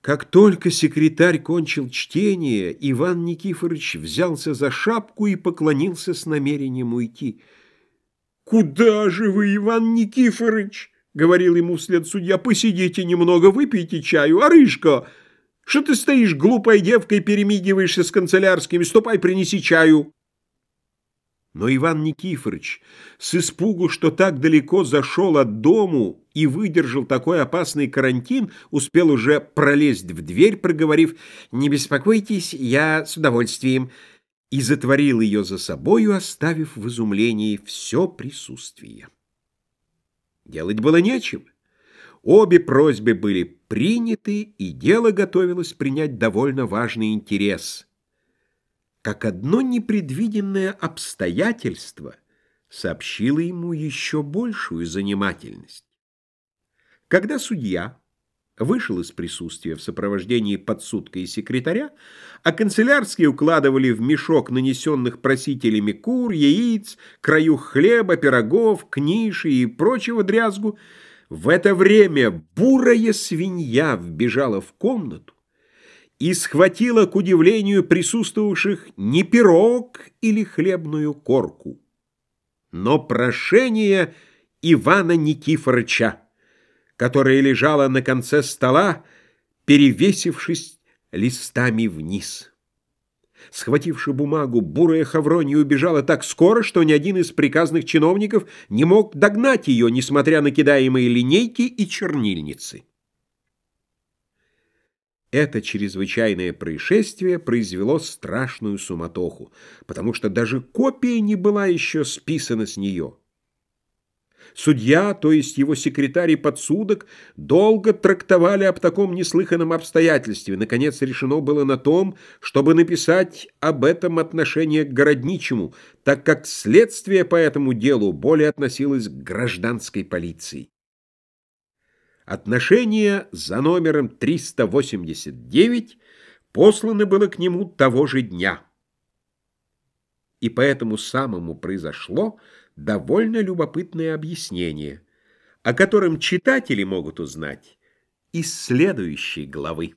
Как только секретарь кончил чтение, Иван Никифорович взялся за шапку и поклонился с намерением уйти. «Куда же вы, Иван Никифорович?» — говорил ему вслед судья. «Посидите немного, выпейте чаю. Арышка, что ты стоишь глупой девкой, перемигиваешься с канцелярскими? Ступай, принеси чаю». Но Иван Никифорович с испугу, что так далеко зашел от дому и выдержал такой опасный карантин, успел уже пролезть в дверь, проговорив «Не беспокойтесь, я с удовольствием», и затворил ее за собою, оставив в изумлении все присутствие. Делать было нечего. Обе просьбы были приняты, и дело готовилось принять довольно важный интерес — как одно непредвиденное обстоятельство сообщило ему еще большую занимательность. Когда судья вышел из присутствия в сопровождении подсудка и секретаря, а канцелярские укладывали в мешок нанесенных просителями кур, яиц, краю хлеба, пирогов, книши и прочего дрязгу, в это время бурая свинья вбежала в комнату, и схватила, к удивлению присутствовавших, не пирог или хлебную корку, но прошение Ивана Никифорыча, которое лежало на конце стола, перевесившись листами вниз. Схвативши бумагу, бурая Хавронья убежала так скоро, что ни один из приказных чиновников не мог догнать ее, несмотря на кидаемые линейки и чернильницы. Это чрезвычайное происшествие произвело страшную суматоху, потому что даже копия не была еще списана с нее. Судья, то есть его секретарь и подсудок, долго трактовали об таком неслыханном обстоятельстве. Наконец решено было на том, чтобы написать об этом отношение к городничему, так как следствие по этому делу более относилось к гражданской полиции. Отношение за номером 389 послано было к нему того же дня. И по этому самому произошло довольно любопытное объяснение, о котором читатели могут узнать из следующей главы.